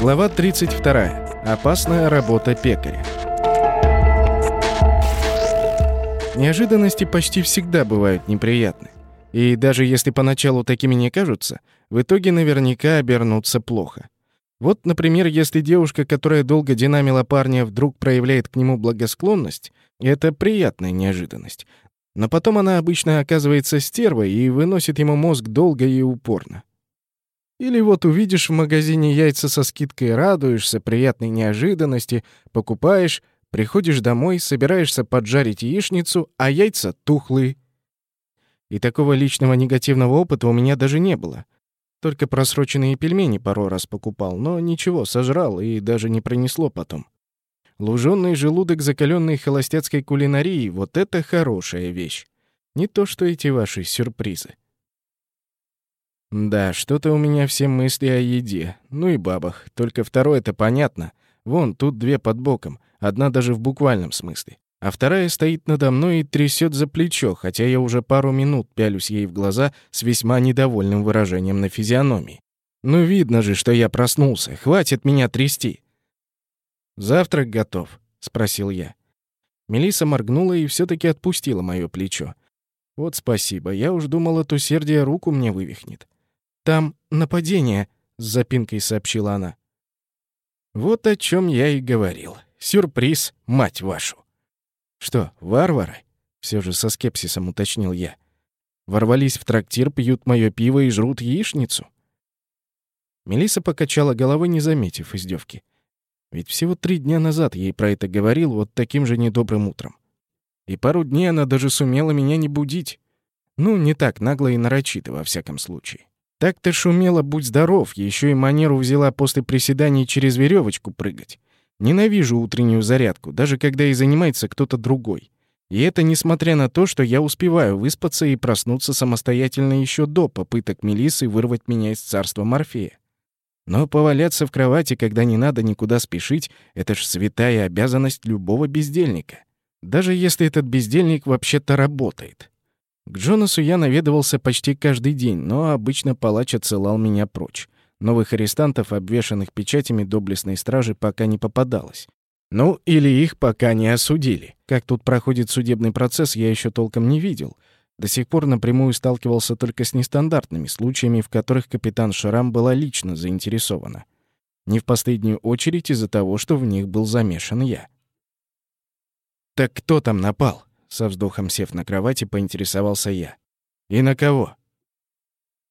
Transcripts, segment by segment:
Глава 32. Опасная работа пекаря. Неожиданности почти всегда бывают неприятны. И даже если поначалу такими не кажутся, в итоге наверняка обернутся плохо. Вот, например, если девушка, которая долго динамила парня, вдруг проявляет к нему благосклонность, это приятная неожиданность. Но потом она обычно оказывается стервой и выносит ему мозг долго и упорно. Или вот увидишь в магазине яйца со скидкой, радуешься приятной неожиданности, покупаешь, приходишь домой, собираешься поджарить яичницу, а яйца тухлые. И такого личного негативного опыта у меня даже не было — только просроченные пельмени пару раз покупал, но ничего, сожрал и даже не пронесло потом. Лужёный желудок закаленной холостяцкой кулинарии — вот это хорошая вещь. Не то, что эти ваши сюрпризы. Да, что-то у меня все мысли о еде. Ну и бабах. Только второе-то понятно. Вон, тут две под боком. Одна даже в буквальном смысле а вторая стоит надо мной и трясет за плечо, хотя я уже пару минут пялюсь ей в глаза с весьма недовольным выражением на физиономии. Ну видно же, что я проснулся, хватит меня трясти. «Завтрак готов?» — спросил я. Мелиса моргнула и все таки отпустила мое плечо. «Вот спасибо, я уж думал, от усердия руку мне вывихнет». «Там нападение», — с запинкой сообщила она. «Вот о чем я и говорил. Сюрприз, мать вашу!» «Что, варвары?» — все же со скепсисом уточнил я. «Ворвались в трактир, пьют мое пиво и жрут яичницу?» Мелиса покачала головой, не заметив издевки. Ведь всего три дня назад ей про это говорил вот таким же недобрым утром. И пару дней она даже сумела меня не будить. Ну, не так нагло и нарочито, во всяком случае. Так-то шумела, будь здоров, еще и манеру взяла после приседаний через веревочку прыгать. Ненавижу утреннюю зарядку, даже когда и занимается кто-то другой. И это несмотря на то, что я успеваю выспаться и проснуться самостоятельно еще до попыток Мелисы вырвать меня из царства Морфея. Но поваляться в кровати, когда не надо никуда спешить, это ж святая обязанность любого бездельника. Даже если этот бездельник вообще-то работает. К Джонасу я наведывался почти каждый день, но обычно палач отсылал меня прочь. Новых арестантов, обвешанных печатями доблестной стражи, пока не попадалось. Ну, или их пока не осудили. Как тут проходит судебный процесс, я еще толком не видел. До сих пор напрямую сталкивался только с нестандартными случаями, в которых капитан Шрам была лично заинтересована. Не в последнюю очередь из-за того, что в них был замешан я. «Так кто там напал?» — со вздохом сев на кровати, поинтересовался я. «И на кого?»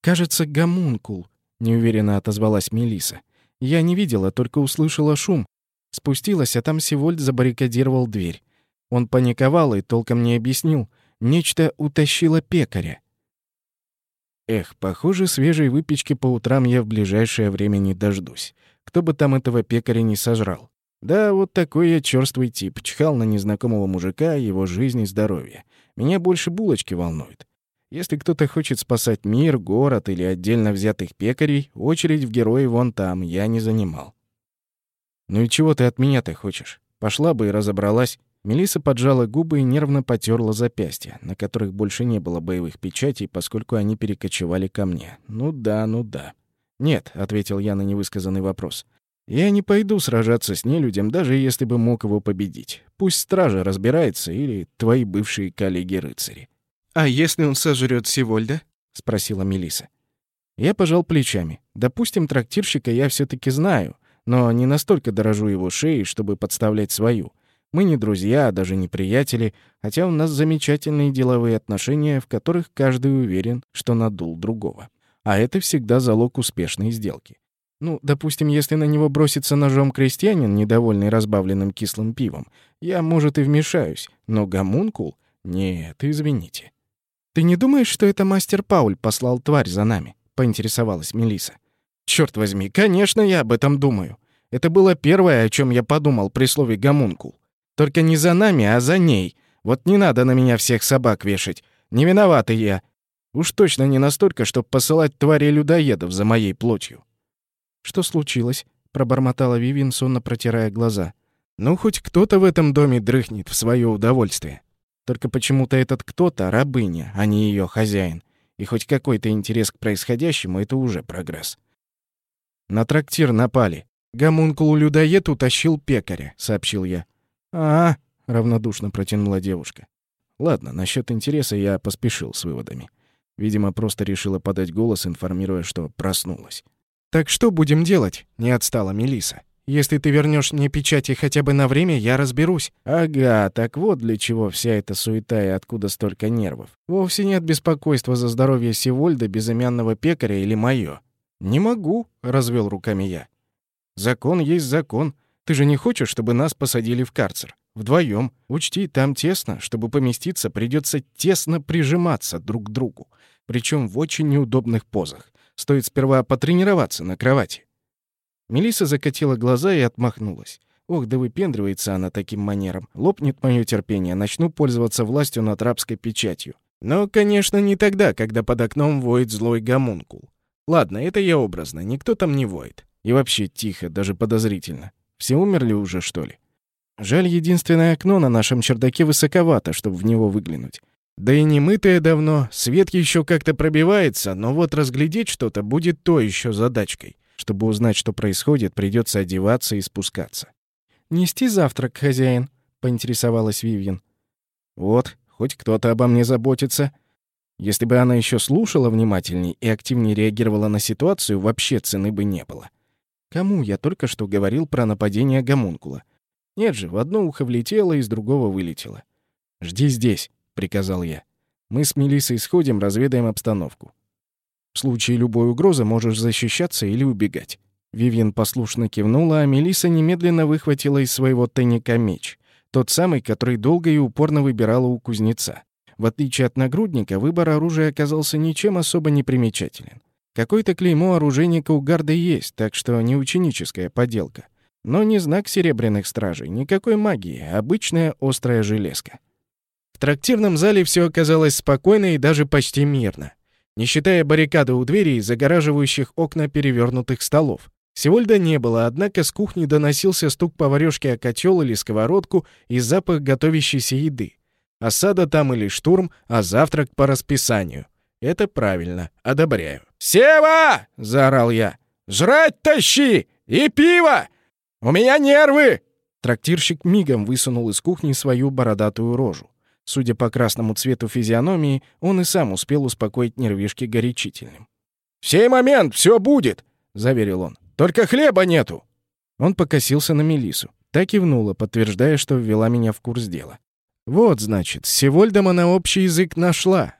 «Кажется, гомункул», неуверенно отозвалась Мелиса. Я не видела, только услышала шум. Спустилась, а там Севольд забаррикадировал дверь. Он паниковал и толком не объяснил. Нечто утащило пекаря. Эх, похоже, свежей выпечки по утрам я в ближайшее время не дождусь. Кто бы там этого пекаря не сожрал. Да, вот такой я чёрствый тип. Чхал на незнакомого мужика, его жизнь и здоровье. Меня больше булочки волнуют. Если кто-то хочет спасать мир, город или отдельно взятых пекарей, очередь в герои вон там, я не занимал. «Ну и чего ты от меня-то хочешь? Пошла бы и разобралась». Мелиса поджала губы и нервно потерла запястья, на которых больше не было боевых печатей, поскольку они перекочевали ко мне. «Ну да, ну да». «Нет», — ответил я на невысказанный вопрос. «Я не пойду сражаться с нелюдем, даже если бы мог его победить. Пусть стража разбирается или твои бывшие коллеги-рыцари». «А если он сожрет Сивольда?» — спросила Мелиса. Я пожал плечами. Допустим, трактирщика я все таки знаю, но не настолько дорожу его шеей, чтобы подставлять свою. Мы не друзья, а даже не приятели, хотя у нас замечательные деловые отношения, в которых каждый уверен, что надул другого. А это всегда залог успешной сделки. Ну, допустим, если на него бросится ножом крестьянин, недовольный разбавленным кислым пивом, я, может, и вмешаюсь, но гомункул — нет, извините. «Ты не думаешь, что это мастер Пауль послал тварь за нами?» — поинтересовалась Мелиса. «Черт возьми, конечно, я об этом думаю. Это было первое, о чем я подумал при слове «гомункул». Только не за нами, а за ней. Вот не надо на меня всех собак вешать. Не виноватый я. Уж точно не настолько, чтобы посылать твари-людоедов за моей плотью». «Что случилось?» — пробормотала Вивин, сонно протирая глаза. «Ну, хоть кто-то в этом доме дрыхнет в свое удовольствие. Только почему-то этот кто-то — рабыня, а не ее хозяин. И хоть какой-то интерес к происходящему — это уже прогресс. На трактир напали. Гомункул-людоед утащил пекаря, сообщил я. А, равнодушно протянула девушка. Ладно, насчет интереса я поспешил с выводами. Видимо, просто решила подать голос, информируя, что проснулась. «Так что будем делать?» — не отстала Мелиса. «Если ты вернешь мне печати хотя бы на время, я разберусь». «Ага, так вот для чего вся эта суета и откуда столько нервов. Вовсе нет беспокойства за здоровье Севольда, безымянного пекаря или моё». «Не могу», — развел руками я. «Закон есть закон. Ты же не хочешь, чтобы нас посадили в карцер? Вдвоем. Учти, там тесно. Чтобы поместиться, придется тесно прижиматься друг к другу. Причем в очень неудобных позах. Стоит сперва потренироваться на кровати». Мелиса закатила глаза и отмахнулась. Ох, да выпендривается она таким манером. Лопнет мое терпение, начну пользоваться властью над рабской печатью. Но, конечно, не тогда, когда под окном воет злой гомункул. Ладно, это я образно, никто там не воет. И вообще тихо, даже подозрительно. Все умерли уже, что ли? Жаль, единственное окно на нашем чердаке высоковато, чтобы в него выглянуть. Да и не мытое давно, свет еще как-то пробивается, но вот разглядеть что-то будет то еще задачкой. Чтобы узнать, что происходит, придется одеваться и спускаться. «Нести завтрак, хозяин?» — поинтересовалась Вивьен. «Вот, хоть кто-то обо мне заботится», если бы она еще слушала внимательней и активнее реагировала на ситуацию, вообще цены бы не было. Кому я только что говорил про нападение гомункула? Нет же, в одно ухо влетело, из другого вылетело. «Жди здесь», — приказал я. «Мы с Мелиссой сходим, разведаем обстановку. В случае любой угрозы можешь защищаться или убегать». Вивьен послушно кивнула, а Мелисса немедленно выхватила из своего тайника меч. Тот самый, который долго и упорно выбирала у кузнеца. В отличие от нагрудника, выбор оружия оказался ничем особо не примечателен. Какое-то клеймо оружейника у гарда есть, так что не ученическая поделка. Но не знак серебряных стражей, никакой магии, обычная острая железка. В трактирном зале все оказалось спокойно и даже почти мирно. Не считая баррикады у дверей, загораживающих окна перевернутых столов. Севольда не было, однако с кухни доносился стук поварёшки о котел или сковородку и запах готовящейся еды. Осада там или штурм, а завтрак по расписанию. Это правильно, одобряю. «Сева!» — заорал я. «Жрать тащи! И пиво! У меня нервы!» Трактирщик мигом высунул из кухни свою бородатую рожу. Судя по красному цвету физиономии, он и сам успел успокоить нервишки горячительным. «В сей момент все будет!» — заверил он. «Только хлеба нету!» Он покосился на Мелису. Так кивнула, подтверждая, что ввела меня в курс дела. Вот, значит, с Севольдом она общий язык нашла.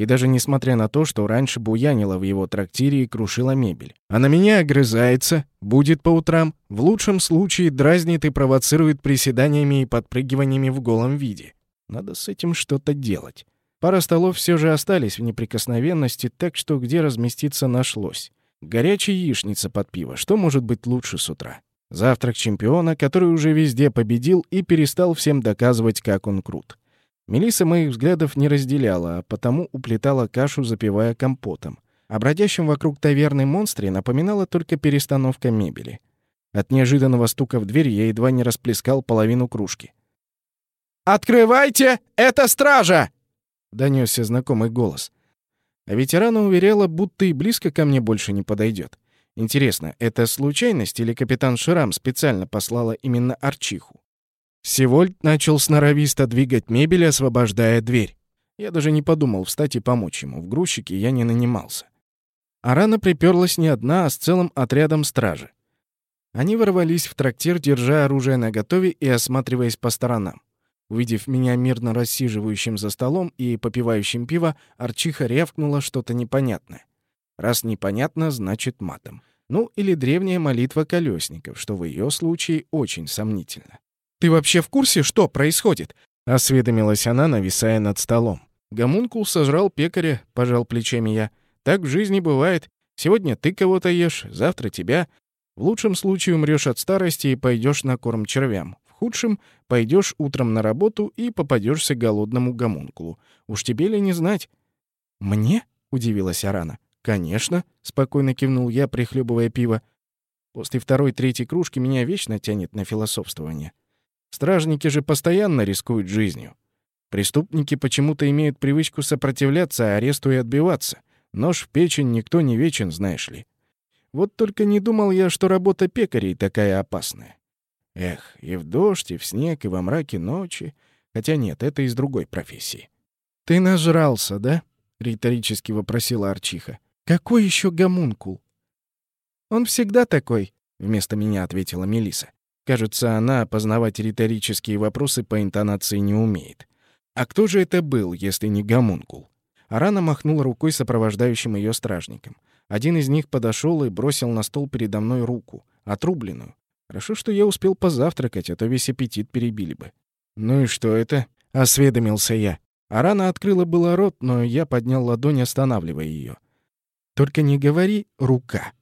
И даже несмотря на то, что раньше буянила в его трактире и крушила мебель. А на меня огрызается, будет по утрам, в лучшем случае дразнит и провоцирует приседаниями и подпрыгиваниями в голом виде. Надо с этим что-то делать. Пара столов все же остались в неприкосновенности, так что где разместиться нашлось. Горячая яичница под пиво, что может быть лучше с утра? Завтрак чемпиона, который уже везде победил и перестал всем доказывать, как он крут. Мелисса моих взглядов не разделяла, а потому уплетала кашу, запивая компотом. О бродящем вокруг таверны монстре напоминала только перестановка мебели. От неожиданного стука в дверь я едва не расплескал половину кружки. «Открывайте! Это стража!» — донесся знакомый голос. А ветерана уверяла, будто и близко ко мне больше не подойдет. Интересно, это случайность или капитан Шрам специально послала именно Арчиху? Севольд начал сноровисто двигать мебель, освобождая дверь. Я даже не подумал встать и помочь ему. В грузчике я не нанимался. Арана приперлась не одна, а с целым отрядом стражи. Они ворвались в трактир, держа оружие наготове и осматриваясь по сторонам. Увидев меня мирно рассиживающим за столом и попивающим пиво, Арчиха рявкнула что-то непонятное. Раз непонятно, значит матом. Ну, или древняя молитва колесников, что в ее случае очень сомнительно. «Ты вообще в курсе, что происходит?» — осведомилась она, нависая над столом. Гомункул сожрал пекаря, пожал плечами я. «Так в жизни бывает. Сегодня ты кого-то ешь, завтра тебя. В лучшем случае умрешь от старости и пойдешь на корм червям. В худшем — пойдешь утром на работу и попадешься голодному гомункулу. Уж тебе ли не знать?» «Мне?» — удивилась Арана. «Конечно», — спокойно кивнул я, прихлебывая пиво. После второй-третьей кружки меня вечно тянет на философствование. Стражники же постоянно рискуют жизнью. Преступники почему-то имеют привычку сопротивляться аресту и отбиваться. Нож в печень никто не вечен, знаешь ли. Вот только не думал я, что работа пекарей такая опасная. Эх, и в дождь, и в снег, и во мраке ночи. Хотя нет, это из другой профессии. «Ты нажрался, да?» — риторически вопросила Арчиха. «Какой еще гомункул?» «Он всегда такой», — вместо меня ответила Мелиса. Кажется, она опознавать риторические вопросы по интонации не умеет. А кто же это был, если не гомункул? Арана махнула рукой сопровождающим ее стражникам. Один из них подошел и бросил на стол передо мной руку, отрубленную. Хорошо, что я успел позавтракать, а то весь аппетит перебили бы. «Ну и что это?» — осведомился я. Арана открыла было рот, но я поднял ладонь, останавливая ее. «Только не говори «рука».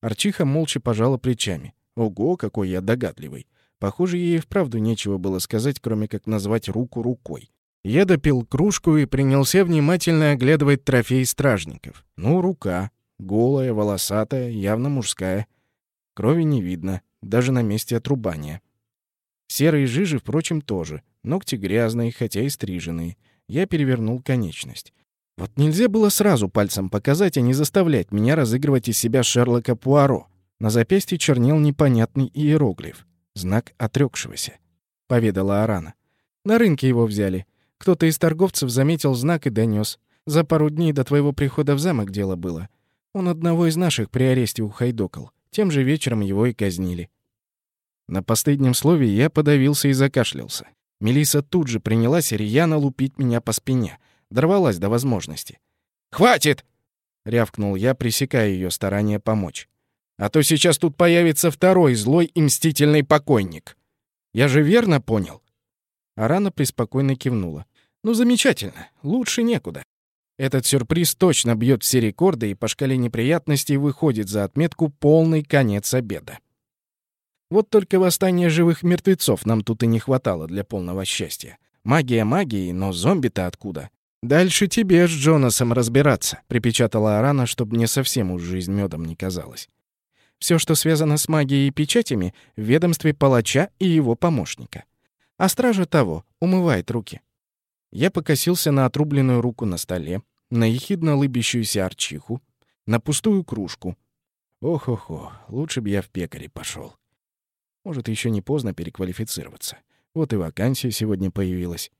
Арчиха молча пожала плечами. Ого, какой я догадливый. Похоже, ей вправду нечего было сказать, кроме как назвать руку рукой. Я допил кружку и принялся внимательно оглядывать трофей стражников. Ну, рука. Голая, волосатая, явно мужская. Крови не видно, даже на месте отрубания. Серые жижи, впрочем, тоже. Ногти грязные, хотя и стриженные. Я перевернул конечность. Вот нельзя было сразу пальцем показать, а не заставлять меня разыгрывать из себя Шерлока Пуаро. На запястье чернел непонятный иероглиф. Знак отрекшегося. Поведала Арана. На рынке его взяли. Кто-то из торговцев заметил знак и донес. За пару дней до твоего прихода в замок дело было. Он одного из наших при аресте ухайдокал. Тем же вечером его и казнили. На последнем слове я подавился и закашлялся. Мелиса тут же принялась рьяно лупить меня по спине. Дорвалась до возможности. «Хватит!» — рявкнул я, пресекая ее старание помочь. «А то сейчас тут появится второй злой и мстительный покойник. Я же верно понял?» Арана преспокойно кивнула. «Ну, замечательно. Лучше некуда. Этот сюрприз точно бьет все рекорды и по шкале неприятностей выходит за отметку «полный конец обеда». Вот только восстания живых мертвецов нам тут и не хватало для полного счастья. Магия магией, но зомби-то откуда? «Дальше тебе с Джонасом разбираться», — припечатала Арана, чтобы мне совсем уж жизнь медом не казалась. Все, что связано с магией и печатями, в ведомстве палача и его помощника а стража того умывает руки. Я покосился на отрубленную руку на столе, на ехидно лыбящуюся арчиху, на пустую кружку. Ох-охо, лучше бы я в пекаре пошел. Может, еще не поздно переквалифицироваться. Вот и вакансия сегодня появилась.